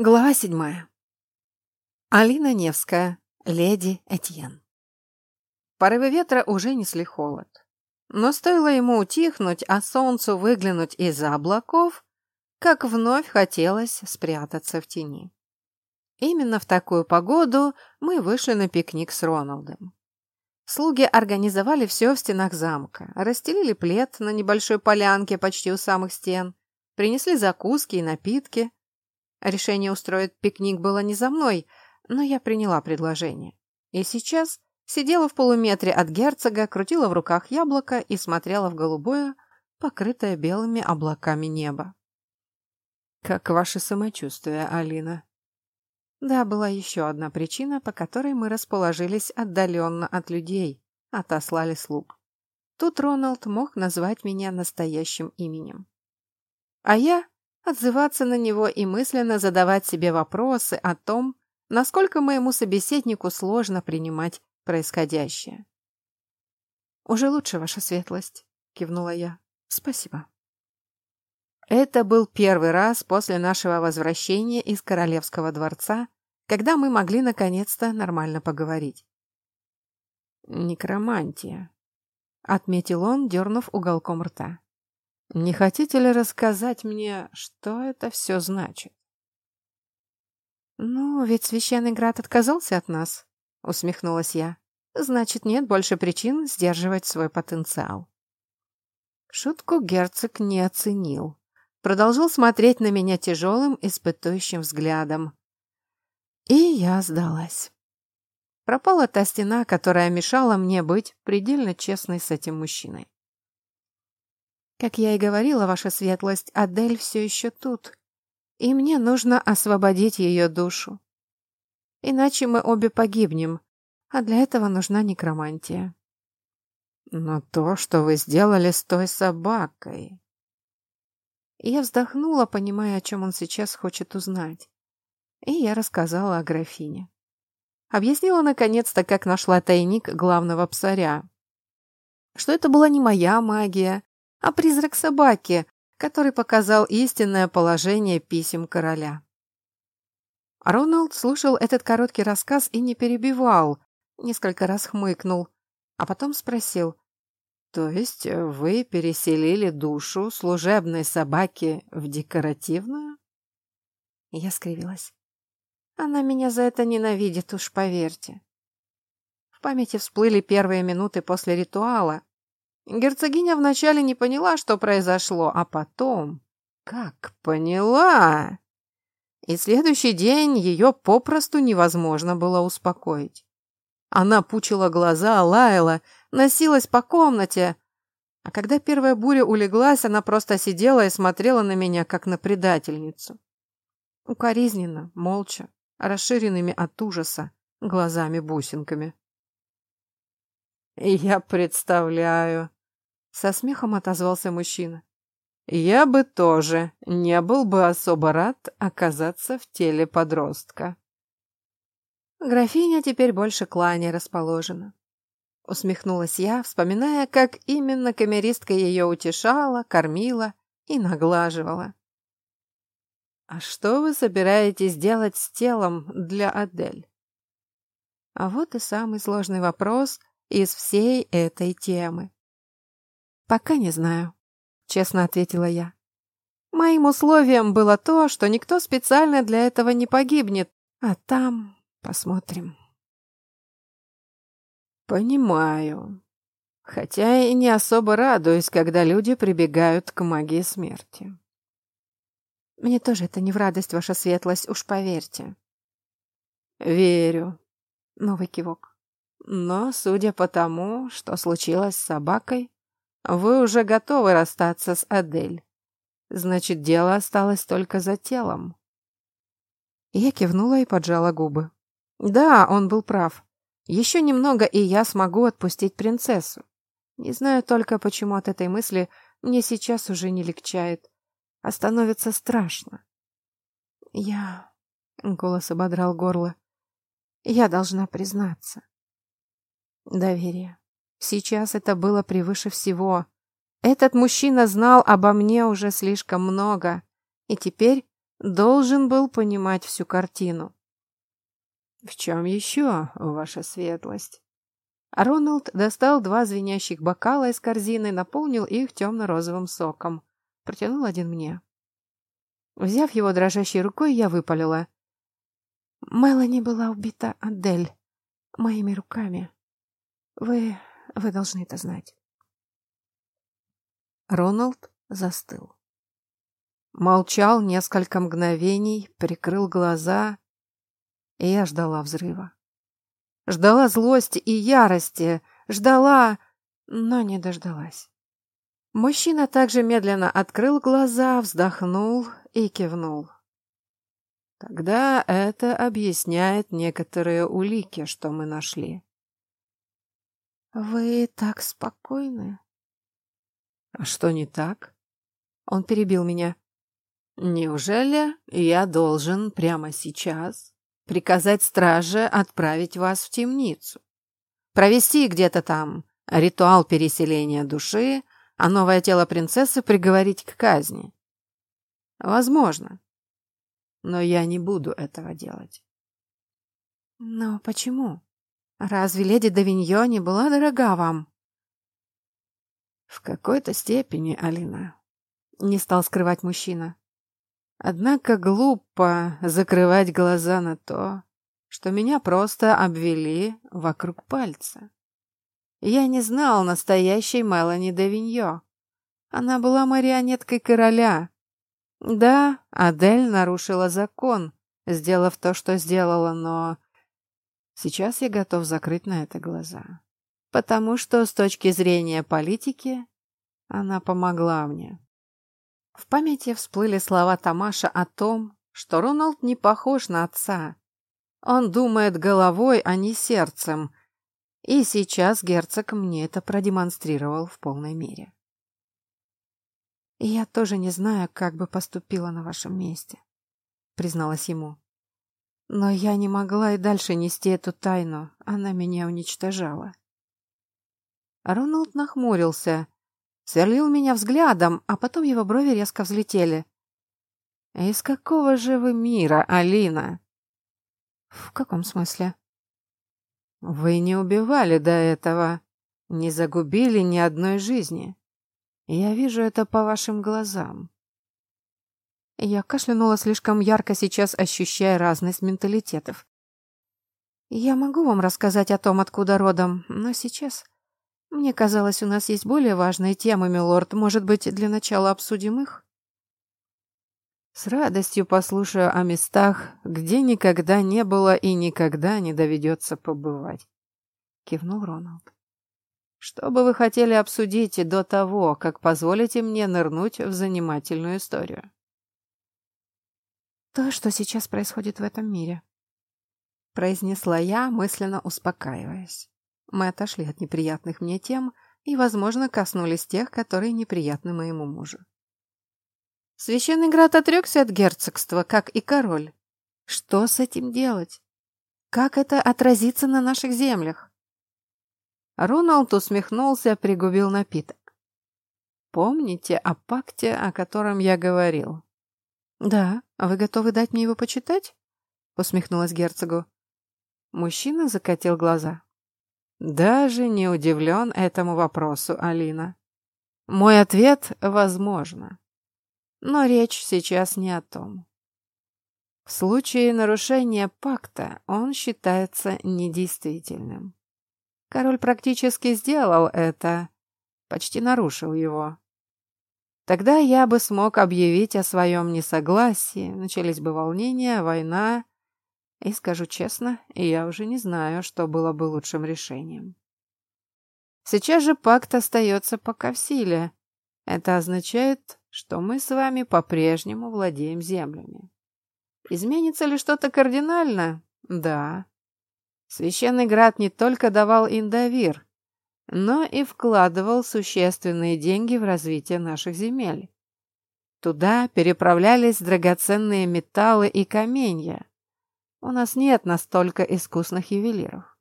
Глава седьмая. Алина Невская, леди Этьен. Порывы ветра уже несли холод. Но стоило ему утихнуть, а солнцу выглянуть из-за облаков, как вновь хотелось спрятаться в тени. Именно в такую погоду мы вышли на пикник с Роналдом. Слуги организовали все в стенах замка, расстелили плед на небольшой полянке почти у самых стен, принесли закуски и напитки – Решение устроить пикник было не за мной, но я приняла предложение. И сейчас сидела в полуметре от герцога, крутила в руках яблоко и смотрела в голубое, покрытое белыми облаками небо. «Как ваше самочувствие, Алина?» Да, была еще одна причина, по которой мы расположились отдаленно от людей, отослали слуг. Тут Роналд мог назвать меня настоящим именем. А я отзываться на него и мысленно задавать себе вопросы о том, насколько моему собеседнику сложно принимать происходящее. «Уже лучше, ваша светлость», — кивнула я. «Спасибо». Это был первый раз после нашего возвращения из Королевского дворца, когда мы могли наконец-то нормально поговорить. «Некромантия», — отметил он, дернув уголком рта. Не хотите ли рассказать мне, что это все значит? «Ну, ведь священный град отказался от нас», — усмехнулась я. «Значит, нет больше причин сдерживать свой потенциал». Шутку герцог не оценил. Продолжил смотреть на меня тяжелым, испытующим взглядом. И я сдалась. Пропала та стена, которая мешала мне быть предельно честной с этим мужчиной. Как я и говорила, ваша светлость, Адель все еще тут. И мне нужно освободить ее душу. Иначе мы обе погибнем, а для этого нужна некромантия. Но то, что вы сделали с той собакой... Я вздохнула, понимая, о чем он сейчас хочет узнать. И я рассказала о графине. Объяснила наконец-то, как нашла тайник главного псаря. Что это была не моя магия, а призрак собаки, который показал истинное положение писем короля. Роналд слушал этот короткий рассказ и не перебивал, несколько раз хмыкнул, а потом спросил, «То есть вы переселили душу служебной собаки в декоративную?» Я скривилась. «Она меня за это ненавидит, уж поверьте». В памяти всплыли первые минуты после ритуала, Герцогиня вначале не поняла, что произошло, а потом... Как поняла? И следующий день ее попросту невозможно было успокоить. Она пучила глаза, лаяла, носилась по комнате. А когда первая буря улеглась, она просто сидела и смотрела на меня, как на предательницу. Укоризненно, молча, расширенными от ужаса, глазами-бусинками. «Я представляю», со смехом отозвался мужчина. Я бы тоже не был бы особо рад оказаться в теле подростка. Графиня теперь больше к Лане расположена. Усмехнулась я, вспоминая, как именно камеристка ее утешала, кормила и наглаживала. «А что вы собираетесь делать с телом для Адель?» А вот и самый сложный вопрос из всей этой темы. «Пока не знаю», — честно ответила я. «Моим условием было то, что никто специально для этого не погибнет, а там посмотрим». «Понимаю. Хотя и не особо радуюсь, когда люди прибегают к магии смерти». «Мне тоже это не в радость, ваша светлость, уж поверьте». «Верю». Новый кивок. «Но, судя по тому, что случилось с собакой, вы уже готовы расстаться с Адель. Значит, дело осталось только за телом. Я кивнула и поджала губы. Да, он был прав. Еще немного, и я смогу отпустить принцессу. Не знаю только, почему от этой мысли мне сейчас уже не легчает, а становится страшно. Я... Голос ободрал горло. Я должна признаться. Доверие. Сейчас это было превыше всего. Этот мужчина знал обо мне уже слишком много, и теперь должен был понимать всю картину. «В чем еще, ваша светлость?» Роналд достал два звенящих бокала из корзины, наполнил их темно-розовым соком. Протянул один мне. Взяв его дрожащей рукой, я выпалила. «Мелани была убита Адель моими руками. Вы... вы должны это знать». Роналд застыл. Молчал несколько мгновений, прикрыл глаза, и я ждала взрыва. Ждала злости и ярости, ждала, но не дождалась. Мужчина также медленно открыл глаза, вздохнул и кивнул. Тогда это объясняет некоторые улики, что мы нашли. «Вы так спокойны?» «А что не так?» Он перебил меня. «Неужели я должен прямо сейчас приказать страже отправить вас в темницу? Провести где-то там ритуал переселения души, а новое тело принцессы приговорить к казни? Возможно. Но я не буду этого делать». «Но почему? Разве леди Давиньо не была дорога вам?» «В какой-то степени, Алина», — не стал скрывать мужчина. Однако глупо закрывать глаза на то, что меня просто обвели вокруг пальца. Я не знал настоящей Мелани Давиньо. Она была марионеткой короля. Да, Адель нарушила закон, сделав то, что сделала, но... Сейчас я готов закрыть на это глаза. Потому что с точки зрения политики она помогла мне. В памяти всплыли слова Тамаша о том, что Роналд не похож на отца. Он думает головой, а не сердцем. И сейчас герцог мне это продемонстрировал в полной мере. «Я тоже не знаю, как бы поступила на вашем месте», — призналась ему. «Но я не могла и дальше нести эту тайну, она меня уничтожала». Роналд нахмурился, сверлил меня взглядом, а потом его брови резко взлетели. «Из какого же вы мира, Алина?» «В каком смысле?» «Вы не убивали до этого, не загубили ни одной жизни. Я вижу это по вашим глазам». Я кашлянула слишком ярко сейчас, ощущая разность менталитетов. «Я могу вам рассказать о том, откуда родом, но сейчас мне казалось, у нас есть более важные темы, милорд. Может быть, для начала обсудим их? С радостью послушаю о местах, где никогда не было и никогда не доведется побывать. Кивнул Роналд. Что бы вы хотели обсудить до того, как позволите мне нырнуть в занимательную историю? То, что сейчас происходит в этом мире, произнесла я, мысленно успокаиваясь. Мы отошли от неприятных мне тем и, возможно, коснулись тех, которые неприятны моему мужу. Священный град отрекся от герцогства, как и король. Что с этим делать? Как это отразится на наших землях? Роналд усмехнулся, пригубил напиток. «Помните о пакте, о котором я говорил?» «Да. А вы готовы дать мне его почитать?» усмехнулась герцогу. Мужчина закатил глаза. Даже не удивлен этому вопросу, Алина. Мой ответ – возможно. Но речь сейчас не о том. В случае нарушения пакта он считается недействительным. Король практически сделал это, почти нарушил его. Тогда я бы смог объявить о своем несогласии, начались бы волнения, война, и скажу честно, я уже не знаю, что было бы лучшим решением. Сейчас же пакт остается пока в силе. Это означает, что мы с вами по-прежнему владеем землями. Изменится ли что-то кардинально? Да. Священный град не только давал индовир, но и вкладывал существенные деньги в развитие наших земель. Туда переправлялись драгоценные металлы и каменья, у нас нет настолько искусных ювелиров.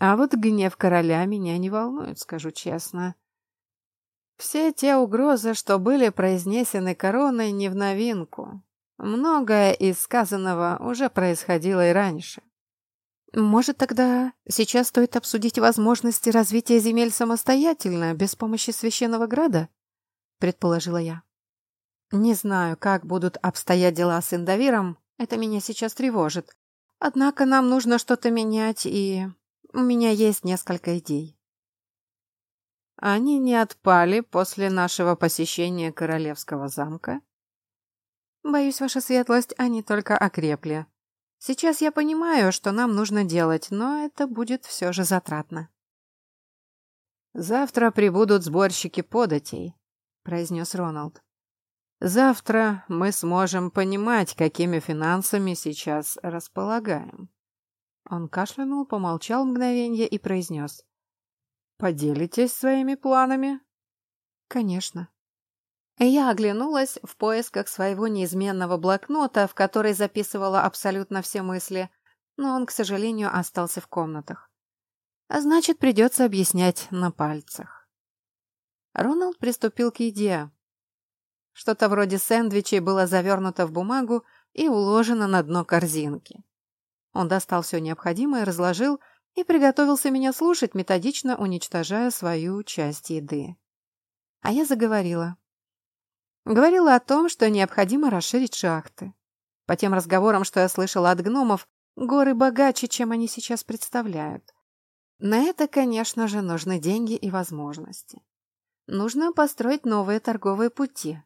А вот гнев короля меня не волнует, скажу честно. Все те угрозы, что были произнесены короной, не в новинку. Многое из сказанного уже происходило и раньше. Может, тогда сейчас стоит обсудить возможности развития земель самостоятельно, без помощи священного града? Предположила я. Не знаю, как будут обстоять дела с Индавиром, это меня сейчас тревожит. Однако нам нужно что-то менять, и у меня есть несколько идей. Они не отпали после нашего посещения Королевского замка? Боюсь, ваша светлость, они только окрепли. Сейчас я понимаю, что нам нужно делать, но это будет все же затратно. «Завтра прибудут сборщики податей», — произнес Роналд. «Завтра мы сможем понимать, какими финансами сейчас располагаем». Он кашлянул, помолчал мгновенье и произнес. «Поделитесь своими планами?» «Конечно». Я оглянулась в поисках своего неизменного блокнота, в который записывала абсолютно все мысли, но он, к сожалению, остался в комнатах. А значит, придется объяснять на пальцах. Роналд приступил к еде. Что-то вроде сэндвичей было завернуто в бумагу и уложено на дно корзинки. Он достал все необходимое, разложил и приготовился меня слушать, методично уничтожая свою часть еды. А я заговорила. Говорила о том, что необходимо расширить шахты. По тем разговорам, что я слышала от гномов, горы богаче, чем они сейчас представляют. На это, конечно же, нужны деньги и возможности. Нужно построить новые торговые пути.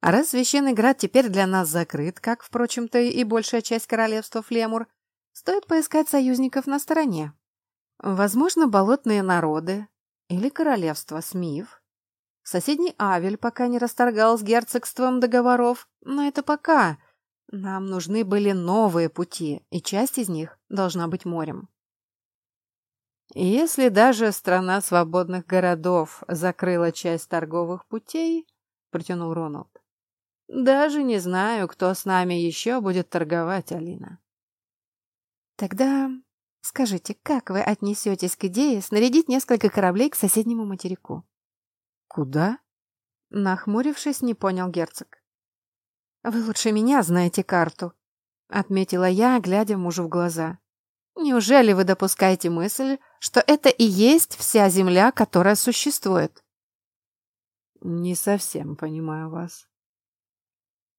А раз Священный Град теперь для нас закрыт, как, впрочем-то, и большая часть королевства Флемур, стоит поискать союзников на стороне. Возможно, болотные народы или королевство Смив Соседний Авель пока не расторгал с герцогством договоров, но это пока. Нам нужны были новые пути, и часть из них должна быть морем. Если даже страна свободных городов закрыла часть торговых путей, протянул Роналд, даже не знаю, кто с нами еще будет торговать, Алина. Тогда скажите, как вы отнесетесь к идее снарядить несколько кораблей к соседнему материку? «Куда?» Нахмурившись, не понял герцог. «Вы лучше меня знаете карту», — отметила я, глядя мужу в глаза. «Неужели вы допускаете мысль, что это и есть вся Земля, которая существует?» «Не совсем понимаю вас».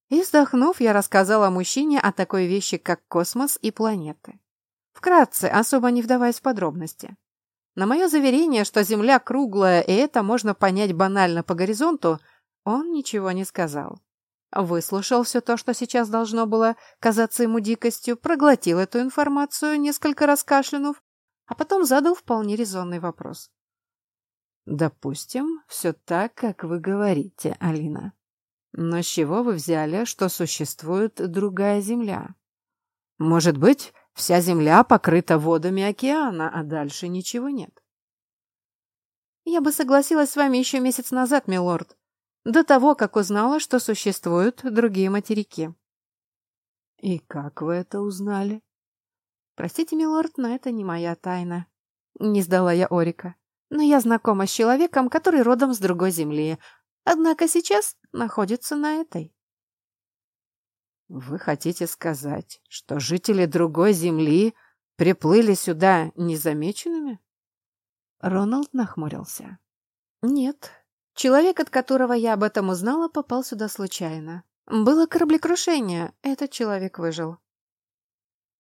И вздохнув, я рассказала мужчине о такой вещи, как космос и планеты. Вкратце, особо не вдаваясь в подробности. На мое заверение, что Земля круглая, и это можно понять банально по горизонту, он ничего не сказал. Выслушал все то, что сейчас должно было казаться ему дикостью, проглотил эту информацию, несколько раз кашлянув, а потом задал вполне резонный вопрос. «Допустим, все так, как вы говорите, Алина. Но с чего вы взяли, что существует другая Земля? Может быть, Вся земля покрыта водами океана, а дальше ничего нет. Я бы согласилась с вами еще месяц назад, милорд, до того, как узнала, что существуют другие материки. И как вы это узнали? Простите, милорд, но это не моя тайна. Не сдала я Орика. Но я знакома с человеком, который родом с другой земли, однако сейчас находится на этой. Вы хотите сказать, что жители другой земли приплыли сюда незамеченными? Роналд нахмурился. Нет. Человек, от которого я об этом узнала, попал сюда случайно. Было кораблекрушение. Этот человек выжил.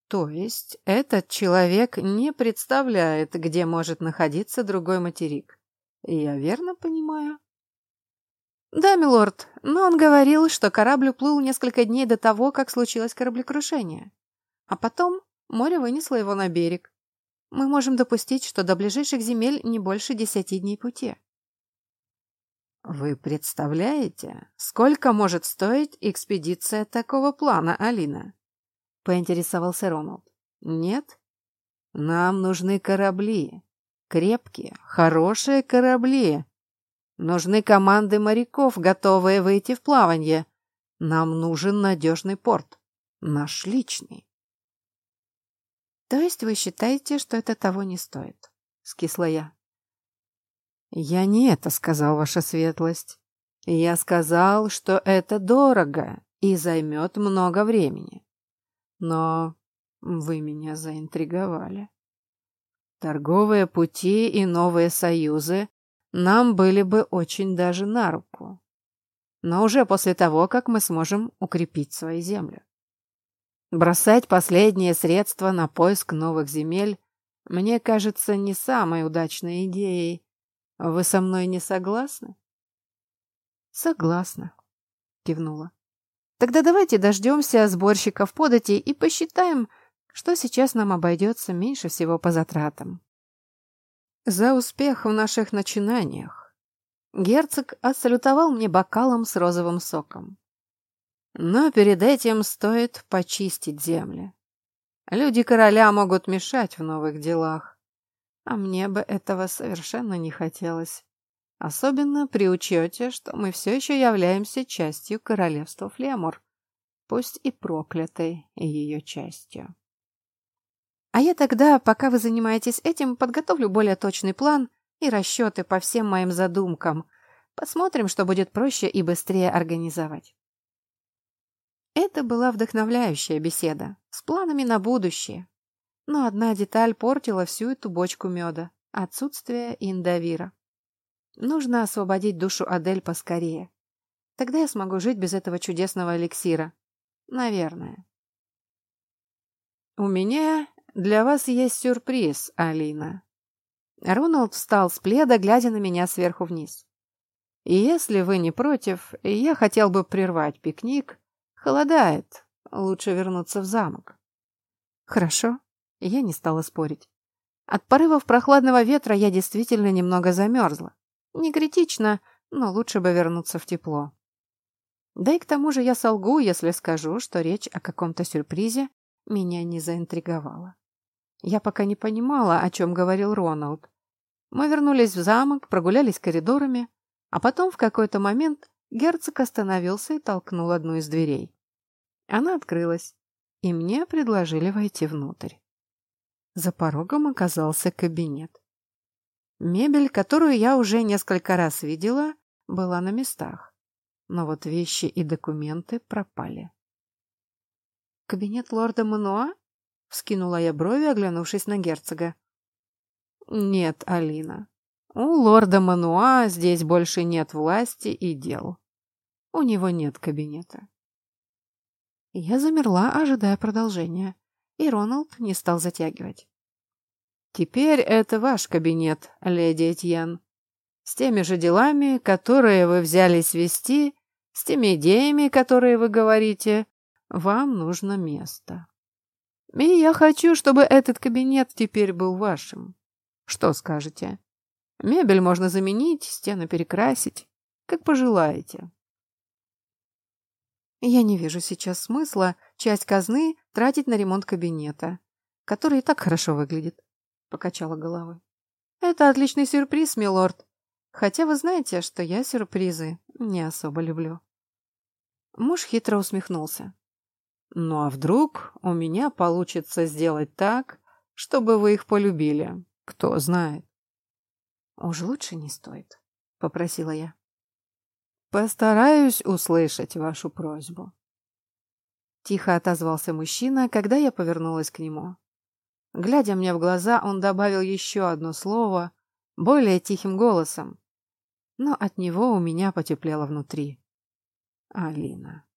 То есть этот человек не представляет, где может находиться другой материк. Я верно понимаю? «Да, милорд, но он говорил, что корабль уплыл несколько дней до того, как случилось кораблекрушение. А потом море вынесло его на берег. Мы можем допустить, что до ближайших земель не больше десяти дней пути». «Вы представляете, сколько может стоить экспедиция такого плана, Алина?» — поинтересовался Роналд. «Нет? Нам нужны корабли. Крепкие, хорошие корабли, Нужны команды моряков, готовые выйти в плавание. Нам нужен надежный порт. Наш личный. То есть вы считаете, что это того не стоит? Скисла я. Я не это сказал, ваша светлость. Я сказал, что это дорого, и займет много времени. Но вы меня заинтриговали. Торговые пути и новые союзы нам были бы очень даже на руку. Но уже после того, как мы сможем укрепить свои земли. Бросать последние средства на поиск новых земель мне кажется не самой удачной идеей. Вы со мной не согласны? Согласна, кивнула. Тогда давайте дождемся сборщиков подати и посчитаем, что сейчас нам обойдется меньше всего по затратам. За успех в наших начинаниях. Герцог отсалютовал мне бокалом с розовым соком. Но перед этим стоит почистить земли. Люди короля могут мешать в новых делах, а мне бы этого совершенно не хотелось. Особенно при учете, что мы все еще являемся частью королевства Флемур, пусть и проклятой ее частью. А я тогда, пока вы занимаетесь этим, подготовлю более точный план и расчеты по всем моим задумкам. Посмотрим, что будет проще и быстрее организовать. Это была вдохновляющая беседа, с планами на будущее. Но одна деталь портила всю эту бочку меда – отсутствие индовира. Нужно освободить душу Адель поскорее. Тогда я смогу жить без этого чудесного эликсира. Наверное. У меня для вас есть сюрприз, Алина. Роналд встал с пледа, глядя на меня сверху вниз. Если вы не против, я хотел бы прервать пикник. Холодает. Лучше вернуться в замок. Хорошо. Я не стала спорить. От порывов прохладного ветра я действительно немного замерзла. Не критично, но лучше бы вернуться в тепло. Да и к тому же я солгу, если скажу, что речь о каком-то сюрпризе меня не заинтриговала. Я пока не понимала, о чем говорил Роналд. Мы вернулись в замок, прогулялись коридорами, а потом в какой-то момент герцог остановился и толкнул одну из дверей. Она открылась, и мне предложили войти внутрь. За порогом оказался кабинет. Мебель, которую я уже несколько раз видела, была на местах, но вот вещи и документы пропали. «Кабинет лорда Мануа?» — вскинула я брови, оглянувшись на герцога. «Нет, Алина, у лорда Мануа здесь больше нет власти и дел. У него нет кабинета». Я замерла, ожидая продолжения, и Роналд не стал затягивать. «Теперь это ваш кабинет, леди Этьен. С теми же делами, которые вы взялись вести, с теми идеями, которые вы говорите, вам нужно место». И я хочу, чтобы этот кабинет теперь был вашим. Что скажете? Мебель можно заменить, стены перекрасить, как пожелаете. Я не вижу сейчас смысла часть казны тратить на ремонт кабинета, который и так хорошо выглядит, — покачала головой. Это отличный сюрприз, милорд. Хотя вы знаете, что я сюрпризы не особо люблю. Муж хитро усмехнулся. Ну а вдруг у меня получится сделать так, чтобы вы их полюбили? Кто знает. Уж лучше не стоит, попросила я. Постараюсь услышать вашу просьбу. Тихо отозвался мужчина, когда я повернулась к нему. Глядя мне в глаза, он добавил еще одно слово, более тихим голосом. Но от него у меня потеплело внутри. Алина.